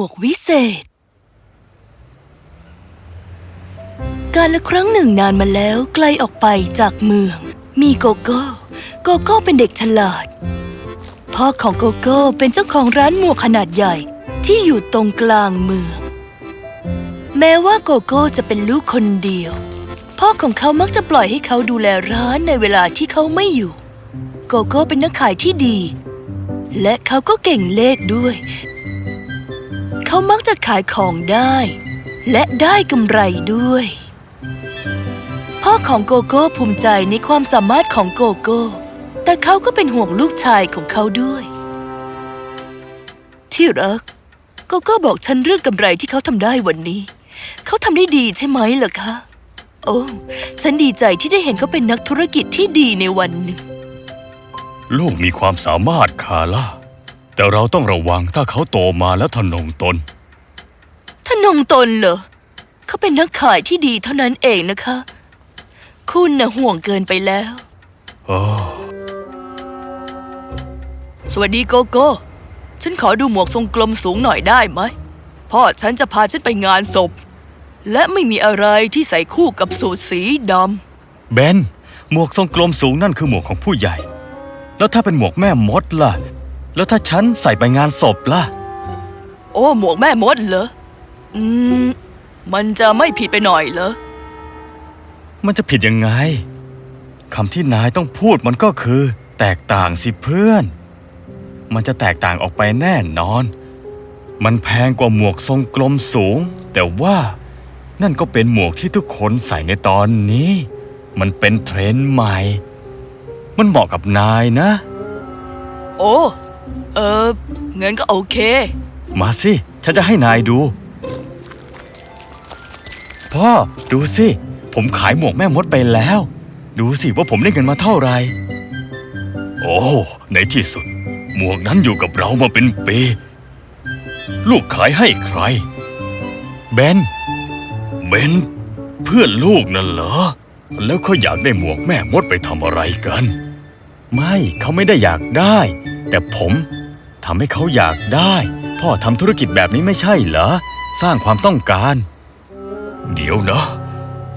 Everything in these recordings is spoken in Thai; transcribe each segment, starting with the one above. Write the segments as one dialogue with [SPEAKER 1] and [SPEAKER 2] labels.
[SPEAKER 1] วกวิเศษ การละครั้งหนึ่งนานมาแล้วไกลออกไปจากเมือง มีโกโก้ โกโก้เป็นเด็กฉลาด พ่อของโกโก้เป็นเจ้าของร้านหมวกขนาดใหญ่ที่อยู่ตรงกลางเมือง แม้ว่าโกโก้จะเป็นลูกคนเดียว พ่อของเขามักจะปล่อยให้เขาดูแลร้านในเวลาที่เขาไม่อยู่ โกโก้เป็นนักขายที่ดีและเขาก็เก่งเลขด้วย เขามักจะขายของได้ และได้กำไรด้วย พ่อของโกโก้ภูมิใจในความสามารถของโกโก้ แต่เขาก็เป็นห่วงลูกชายของเขาด้วย ที่รัก โกโก้บอกฉันเรื่องกำไรที่เขาทำได้วันนี้ เขาทำได้ดีใช่ไหมล่ะคะ โอ้ฉันดีใจที่ได้เห็นเขาเป็นนักธุรกิจที่ดีในวันหนึ่ง
[SPEAKER 2] ลูกมีความสามารถคาล่าแต่เราต้องระวังถ้าเขาโตมาแล้วทะนงตน
[SPEAKER 1] ทนงตนเหรอเขาเป็นนักขายที่ดีเท่านั้นเองนะคะ คุณน่ะห่วงเกินไปแล้ว
[SPEAKER 2] โอ้
[SPEAKER 1] สวัสดีโกโก้ ฉันขอดูหมวกทรงกลมสูงหน่อยได้ไหมพ่อฉันจะพาฉันไปงานศพ และไม่มีอะไรที่ใส่คู่กับสูทสีด
[SPEAKER 2] เบนหมวกทรงกลมสูงนั่นคือหมวกของผู้ใหญ่ แล้วถ้าเป็นหมวกแม่มดล่ะ แล้วถ้าฉันใส่ไปงานศพล่ะำ
[SPEAKER 1] โอ้หมวกแม่มดเหรอ อืม มันจะไม่ผิดไปหน่อยเหรอ
[SPEAKER 2] มันจะผิดยังไงคำที่นายต้องพูดมันก็คือ แตกต่างสิเพื่อน มันจะแตกต่างออกไปแน่นอน มันแพงกว่าหมวกทรงกลมสูง แต่ว่านั่นก็เป็นหมวกที่ทุกคนใส่ในตอนนี้ มันเป็นเทรนด์ใหม่ มันเหมาะกับนายนะ
[SPEAKER 1] โอ้ เอองั้นก็โอเค
[SPEAKER 2] มาสิ ฉันจะให้นายดู พ่อดูสิ ผมขายหมวกแม่มดไปแล้ว ดูสิว่าผมได้เงินมาเท่าไหร่ โอ้ในที่สุด หมวกนั้นอยู่กับเรามาเป็นปี ลูกขายให้ใคร เบน เบน เพื่อนลูกนั่นเหรอ แล้วเขาอยากได้หมวกแม่มดไปทำอะไรกัน ไม่เขาไม่ได้อยากได้ แต่ผมทำให้เขาอยากได้ พ่อทำธุรกิจแบบนี้ไม่ใช่เหรอ สร้างความต้องการ เดี๋ยวนะ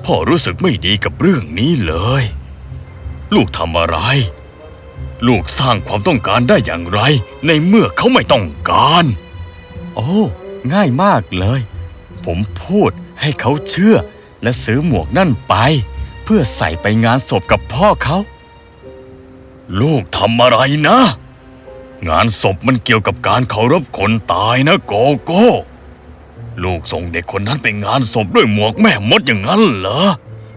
[SPEAKER 2] พ่อรู้สึกไม่ดีกับเรื่องนี้เลย ลูกทำอะไร ลูกสร้างความต้องการได้อย่างไร ในเมื่อเขาไม่ต้องการ โอ้ง่ายมากเลย ผมพูดให้เขาเชื่อ และซื้อหมวกนั่นไป เพื่อใส่ไปงานศพกับพ่อเขา ลูกทำอะไรนะ งานศพมันเกี่ยวกับการเคารพคนตายนะโกโก้ ลูกส่งเด็กคนนั้นไปงานศพด้วยหมวกแม่มดอย่างนั้นเหรอ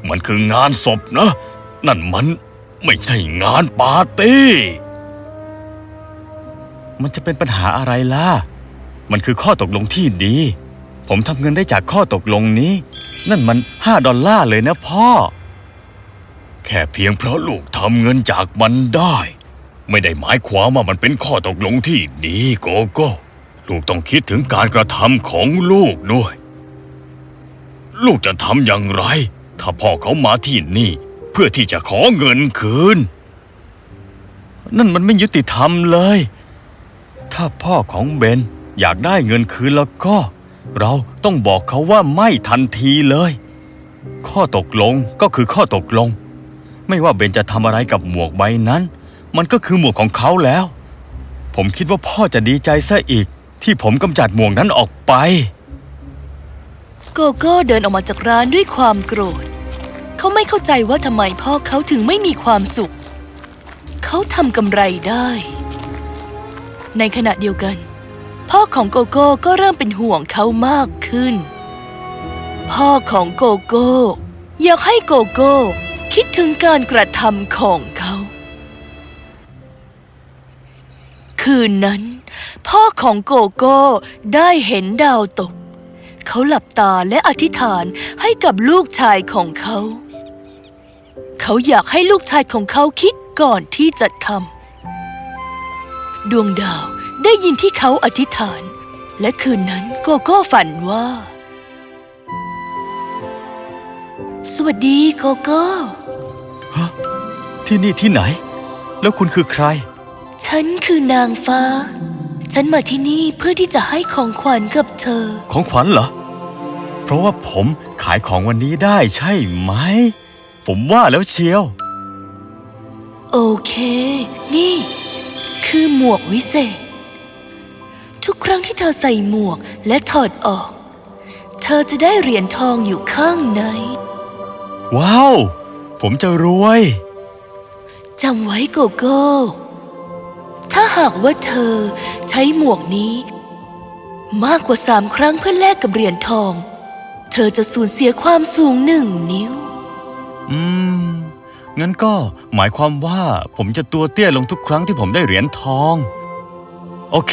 [SPEAKER 2] มันคืองานศพนะ นั่นมันไม่ใช่งานปาร์ตี้ มันจะเป็นปัญหาอะไรล่ะ มันคือข้อตกลงที่ดี ผมทำเงินได้จากข้อตกลงนี้ นั่นมันห้าดอลลาร์เลยนะพ่อ แค่เพียงเพราะลูกทำเงินจากมันได้ ไม่ได้หมายความว่ามันเป็นข้อตกลงที่ดีโกโก้ ลูกต้องคิดถึงการกระทำของลูกด้วย ลูกจะทำอย่างไร ถ้าพ่อเขามาที่นี่ เพื่อที่จะขอเงินคืน นั่นมันไม่ยุติธรรมเลย ถ้าพ่อของเบนอยากได้เงินคืนแล้วก็ เราต้องบอกเขาว่าไม่ทันทีเลย ข้อตกลงก็คือข้อตกลง ไม่ว่าเบนจะทำอะไรกับหมวกใบนั้น มันก็คือหมวกของเขาแล้ว ผมคิดว่าพ่อจะดีใจซะอีก ที่ผมกำจัดหมวกนั้นออกไป
[SPEAKER 1] โกโก้เดินออกมาจากร้านด้วยความโกรธ เขาไม่เข้าใจว่าทำไมพ่อเขาถึงไม่มีความสุข เขาทำกำไรได้ ในขณะเดียวกัน พ่อของโกโก้ก็เริ่มเป็นห่วงเขามากขึ้น พ่อของโกโก้อยากให้โกโก้คิดถึงการกระทำของเขา คืนนั้น ของโกโก้ได้เห็นดาวตก เขาหลับตาและอธิษฐานให้กับลูกชายของเขา เขาอยากให้ลูกชายของเขาคิดก่อนที่จะทำดวงดาวได้ยินที่เขาอธิษฐาน และคืนนั้นโกโก้ฝันว่า สวัสดีโกโก้
[SPEAKER 2] ที่นี่ที่ไหน แล้วคุณคือใคร
[SPEAKER 1] ฉันคือนางฟ้า ฉันมาที่นี่เพื่อที่จะให้ของขวัญกับเธอ
[SPEAKER 2] ของขวัญเหรอ เพราะว่าผมขายของวันนี้ได้ใช่ไหม ผมว่าแล้วเชียว
[SPEAKER 1] โอเค นี่ คือหมวกวิเศษ ทุกครั้งที่เธอใส่หมวกและถอดออก เธอจะได้เหรียญทองอยู่ข้างใน
[SPEAKER 2] ว้าว ผมจะรวย
[SPEAKER 1] จำไว้โกโก้ถ้าหากว่าเธอ ใช้หมวกนี้ มากกว่าสามครั้งเพื่อแลกกับเหรียญทอง เธอจะสูญเสียความสูงหนึ่งนิ้ว
[SPEAKER 2] อืม งั้นก็หมายความว่าผมจะตัวเตี้ยลงทุกครั้งที่ผมได้เหรียญทอง โอเค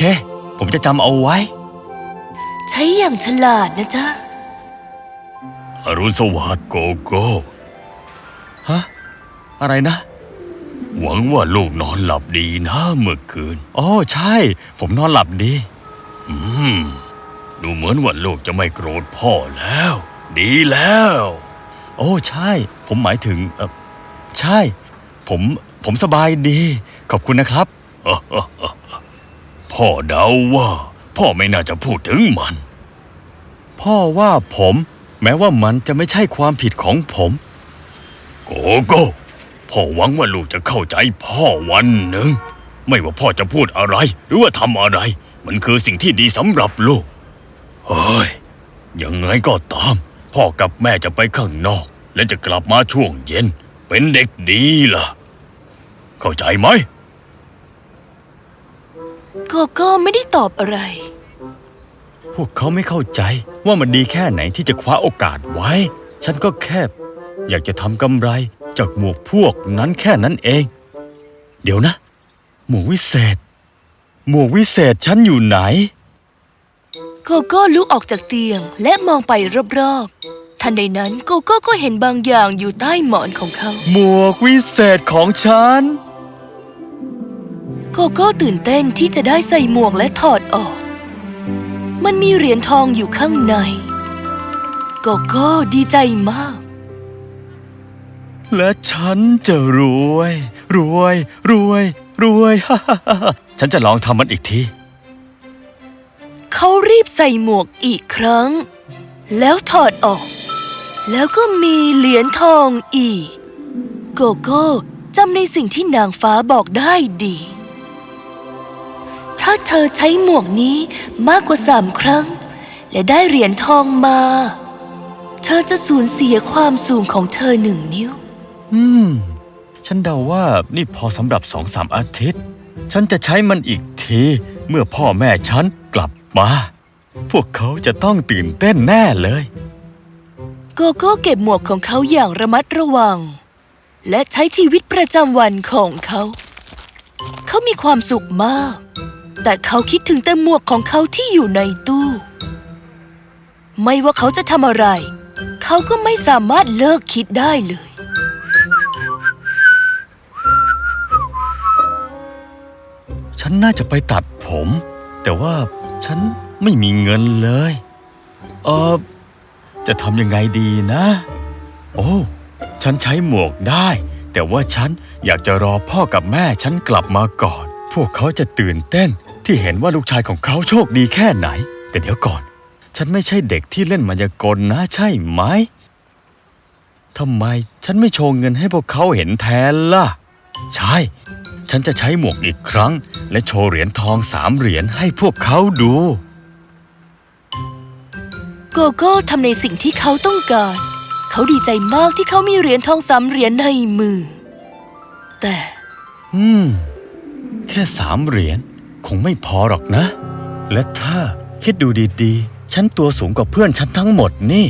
[SPEAKER 2] ผมจะจำเอาไว้
[SPEAKER 1] ใช้อย่างฉลาดนะจ๊ะ
[SPEAKER 2] อรุณสวัสดิ์โกโก้ ฮะ อะไรนะ หวังว่าลูกนอนหลับดีนะเมื่อคืน อ๋อใช่ ผมนอนหลับดี อืม ดูเหมือนว่าลูกจะไม่โกรธพ่อแล้ว ดีแล้ว โอ้ใช่ ผมหมายถึงเออใช่ ผมผมสบายดี ขอบคุณนะครับ พ่อเดาว่า พ่อไม่น่าจะพูดถึงมัน พ่อว่าผม แม้ว่ามันจะไม่ใช่ความผิดของผม โกโก้ พ่อหวังว่าลูกจะเข้าใจพ่อวันหนึ่ง ไม่ว่าพ่อจะพูดอะไร หรือว่าทำอะไร มันคือสิ่งที่ดีสำหรับลูกเฮ้ยยังไงก็ตาม พ่อกับแม่จะไปข้างนอก และจะกลับมาช่วงเย็น เป็นเด็กดีล่ะ เข้าใจไหม
[SPEAKER 1] โกโก้ไม่ได้ตอบอะไร
[SPEAKER 2] พวกเขาไม่เข้าใจว่ามันดีแค่ไหนที่จะคว้าโอกาสไว้ ฉันก็แค่อยากจะทำกำไร จากหมวกพวกนั้นแค่นั้นเอง เดี๋ยวนะ หมวกวิเศษ หมวกวิเศษฉันอยู่ไหน
[SPEAKER 1] โกโก้ลุกออกจากเตียงและมองไปรอบๆ ทันใดนั้นโกโก้ก็เห็นบางอย่างอยู่ใต้หมอนของเขา
[SPEAKER 2] หมวกวิเศษของฉัน
[SPEAKER 1] โกโก้ตื่นเต้นที่จะได้ใส่หมวกและถอดออก มันมีเหรียญทองอยู่ข้างใน โกโก้ดีใจมาก
[SPEAKER 2] และฉันจะรวย รวย รวย รวยฮ่าฮ่าฮ่าฉันจะลองทำมันอีกที
[SPEAKER 1] เขารีบใส่หมวกอีกครั้ง แล้วถอดออก แล้วก็มีเหรียญทองอีก โกโก้จำในสิ่งที่นางฟ้าบอกได้ดี ถ้าเธอใช้หมวกนี้มากกว่าสามครั้ง และได้เหรียญทองมา เธอจะสูญเสียความสูงของเธอหนึ่งนิ้ว
[SPEAKER 2] อืม ฉันเดาว่านี่พอสำหรับสองสามอาทิตย์ ฉันจะใช้มันอีกที เมื่อพ่อแม่ฉันกลับมา พวกเขาจะต้องตื่นเต้นแน่เลย
[SPEAKER 1] โกโก้เก็บหมวกของเขาอย่างระมัดระวัง และใช้ชีวิตประจำวันของเขา เขามีความสุขมาก แต่เขาคิดถึงแต่หมวกของเขาที่อยู่ในตู้ ไม่ว่าเขาจะทำอะไร เขาก็ไม่สามารถเลิกคิดได้เลย
[SPEAKER 2] ฉันน่าจะไปตัดผม แต่ว่าฉันไม่มีเงินเลย เออจะทำยังไงดีนะ โอ้ ฉันใช้หมวกได้ แต่ว่าฉันอยากจะรอพ่อกับแม่ฉันกลับมาก่อน พวกเขาจะตื่นเต้นที่เห็นว่าลูกชายของเขาโชคดีแค่ไหน แต่เดี๋ยวก่อน ฉันไม่ใช่เด็กที่เล่นมายากลนะใช่ไหมทำไมฉันไม่โชว์เงินให้พวกเขาเห็นแทนล่ะ ใช่ ฉันจะใช้หมวกอีกครั้ง และโชว์เหรียญทองสามเหรียญให้พวกเขาดู
[SPEAKER 1] โกโก้ทำในสิ่งที่เขาต้องการ เขาดีใจมากที่เขามีเหรียญทองสามเหรียญในมือ แต่
[SPEAKER 2] อืม แค่สามเหรียญคงไม่พอหรอกนะ และถ้าคิดดูดีๆ ฉันตัวสูงกว่าเพื่อนฉันทั้งหมดนี่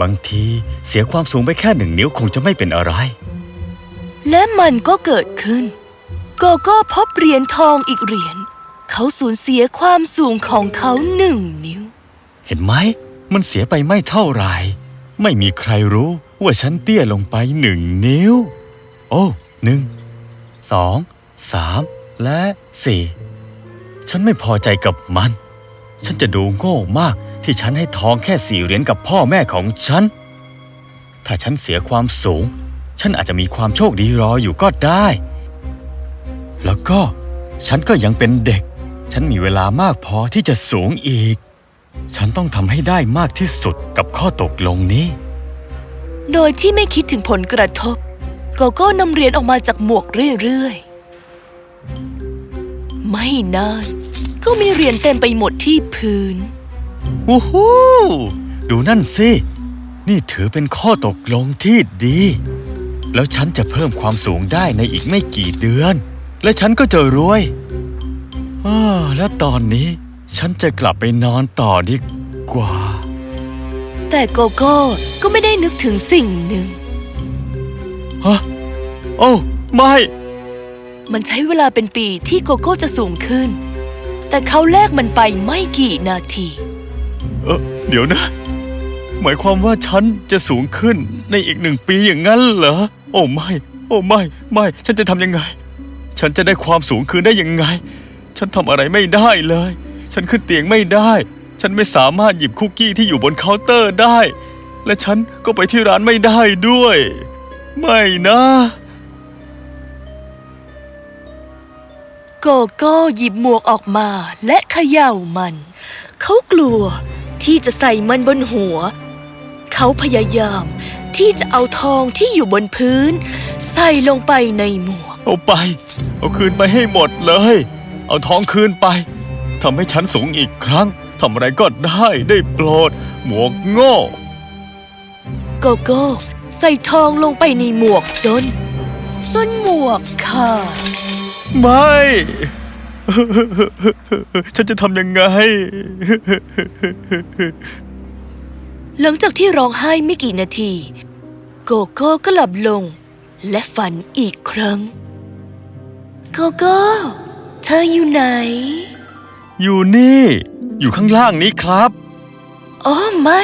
[SPEAKER 2] บางทีเสียความสูงไปแค่หนึ่งนิ้วคงจะไม่เป็นอะไร
[SPEAKER 1] และมันก็เกิดขึ้น โกโก้พบเหรียญทองอีกเหรียญ เขาสูญเสียความสูงของเขาหนึ่งนิ้ว
[SPEAKER 2] เห็นไหม มันเสียไปไม่เท่าไหร่ ไม่มีใครรู้ว่าฉันเตี้ยลงไปหนึ่งนิ้ว โอ้หนึ่งสองสามและสี่ฉันไม่พอใจกับมัน ฉันจะดูโง่มากที่ฉันให้ทองแค่สี่เหรียญกับพ่อแม่ของฉัน ถ้าฉันเสียความสูง ฉันอาจจะมีความโชคดีรออยู่ก็ได้ แล้วก็ ฉันก็ยังเป็นเด็ก ฉันมีเวลามากพอที่จะสูงอีก ฉันต้องทำให้ได้มากที่สุดกับข้อตกลงนี้
[SPEAKER 1] โดยที่ไม่คิดถึงผลกระทบ โกโก้นำเหรียญออกมาจากหมวกเรื่อยๆ ไม่นานก็มีเหรียญเต็มไปหมดที่พื้น
[SPEAKER 2] วู้ฮู้ดูนั่นสิ นี่ถือเป็นข้อตกลงที่ดี แล้วฉันจะเพิ่มความสูงได้ในอีกไม่กี่เดือน และฉันก็จะรวยอาและตอนนี้ฉันจะกลับไปนอนต่อดีกว่า
[SPEAKER 1] แต่โกโก้ก็ไม่ได้นึกถึงสิ่งหนึ่ง
[SPEAKER 2] ฮะโอ้ไม่
[SPEAKER 1] มันใช้เวลาเป็นปีที่โกโก้จะสูงขึ้น แต่เขาแลกมันไปไม่กี่นาที
[SPEAKER 2] เออเดี๋ยวนะ หมายความว่าฉันจะสูงขึ้นในอีกหนึ่งปีอย่างนั้นเหรอ โอ้ไม่ โอ้ไม่ ไม่ ฉันจะทำยังไง ฉันจะได้ความสูงคืนได้ยังไง ฉันทำอะไรไม่ได้เลย ฉันขึ้นเตียงไม่ได้ ฉันไม่สามารถหยิบคุกกี้ที่อยู่บนเคาน์เตอร์ได้ และฉันก็ไปที่ร้านไม่ได้ด้วย ไม่นะ
[SPEAKER 1] โกโก้หยิบหมวกออกมาและเขย่ามัน เขากลัวที่จะใส่มันบนหัว เขาพยายามที่จะเอาทองที่อยู่บนพื้น ใส่ลงไปในหมวก
[SPEAKER 2] เอาไป เอาคืนไปให้หมดเลย เอาทองคืนไปทำให้ฉันสูงอีกครั้งทำอะไรก็ได้ได้โปรด หมวกโง่
[SPEAKER 1] โกโก้ใส่ทองลงไปในหมวกจนจนหมวกขาด
[SPEAKER 2] ไม่ ฉันจะทำยังไง
[SPEAKER 1] หลังจากที่ร้องไห้ไม่กี่นาที โกโก้ก็หลับลง และฝันอีกครั้ง โกโก้ เธออยู่ไหน
[SPEAKER 2] อยู่นี่ อยู่ข้างล่างนี้ครับ
[SPEAKER 1] อ๋อไม่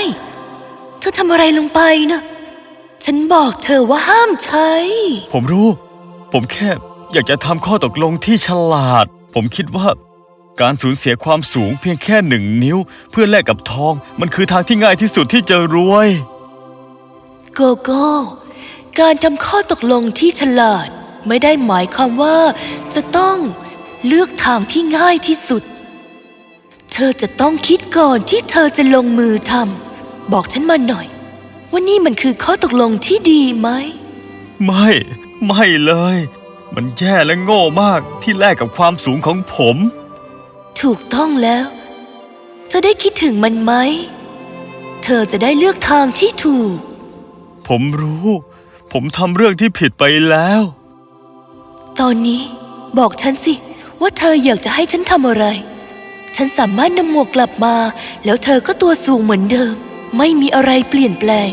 [SPEAKER 1] เธอทำอะไรลงไปนะฉันบอกเธอว่าห้ามใช้
[SPEAKER 2] ผมรู้ ผมแค่อยากจะทำข้อตกลงที่ฉลาด ผมคิดว่า การสูญเสียความสูงเพียงแค่หนึ่งนิ้ว เพื่อแลกกับทอง มันคือทางที่ง่ายที่สุดที่จะรวย
[SPEAKER 1] โกโก้ การทำข้อตกลงที่ฉลาด ไม่ได้หมายความว่า จะต้องเลือกทางที่ง่ายที่สุด เธอจะต้องคิดก่อนที่เธอจะลงมือทำบอกฉันมาหน่อย ว่านี่มันคือข้อตกลงที่ดีไหม
[SPEAKER 2] ไม่ ไม่เลย มันแย่และโง่มากที่แลกกับความสูงของผม
[SPEAKER 1] ถูกต้องแล้ว เธอได้คิดถึงมันไหม เธอจะได้เลือกทางที่ถูก
[SPEAKER 2] ผมรู้ ผมทำเรื่องที่ผิดไปแล้ว
[SPEAKER 1] ตอนนี้บอกฉันสิ ว่าเธออยากจะให้ฉันทำอะไร ฉันสามารถนำหมวกกลับมา แล้วเธอก็ตัวสูงเหมือนเดิม ไม่มีอะไรเปลี่ยนแปลง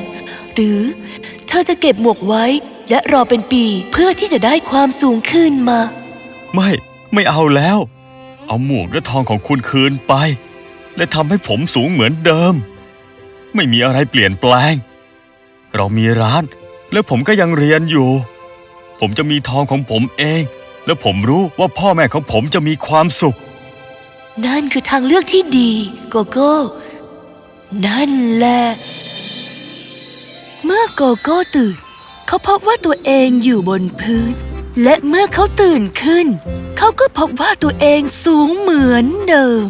[SPEAKER 1] หรือเธอจะเก็บหมวกไว้ และรอเป็นปีเพื่อที่จะได้ความสูงขึ้นมา
[SPEAKER 2] ไม่ไม่เอาแล้ว เอาหมวกและทองของคุณคืนไป และทำให้ผมสูงเหมือนเดิม ไม่มีอะไรเปลี่ยนแปลง เรามีร้าน แล้วผมก็ยังเรียนอยู่ ผมจะมีทองของผมเอง แล้วผมรู้ว่าพ่อแม่ของผมจะมีความสุข
[SPEAKER 1] นั่นคือทางเลือกที่ดีโกโก้ นั่นแหละ เมื่อโกโก้ตื่น เขาพบว่าตัวเองอยู่บนพื้น และเมื่อเขาตื่นขึ้น เขาก็พบว่าตัวเองสูงเหมือนเดิม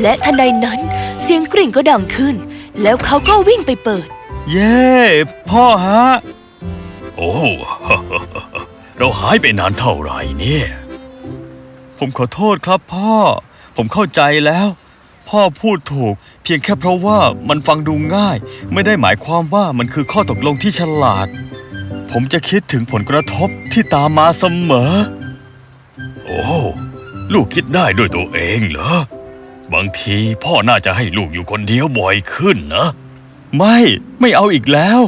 [SPEAKER 1] และทันใดนั้นเสียงกริ่งก็ดังขึ้น แล้วเขาก็วิ่งไปเปิด
[SPEAKER 2] เย้ พ่อฮะ โอ้ เราหายไปนานเท่าไหร่เนี่ย ผมขอโทษครับพ่อ ผมเข้าใจแล้ว พ่อพูดถูก เพียงแค่เพราะว่ามันฟังดูง่าย ไม่ได้หมายความว่ามันคือข้อตกลงที่ฉลาด ผมจะคิดถึงผลกระทบที่ตามมาเสมอ โอ้ลูกคิดได้ด้วยตัวเองเหรอบางทีพ่อน่าจะให้ลูกอยู่คนเดียวบ่อยขึ้นนะ ไม่ ไม่เอาอีกแล้ว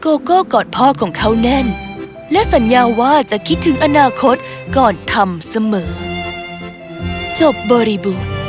[SPEAKER 1] โกโก้กอดพ่อของเขาแน่น และสัญญาว่าจะคิดถึงอนาคตก่อนทำเสมอ จบบริบูรณ์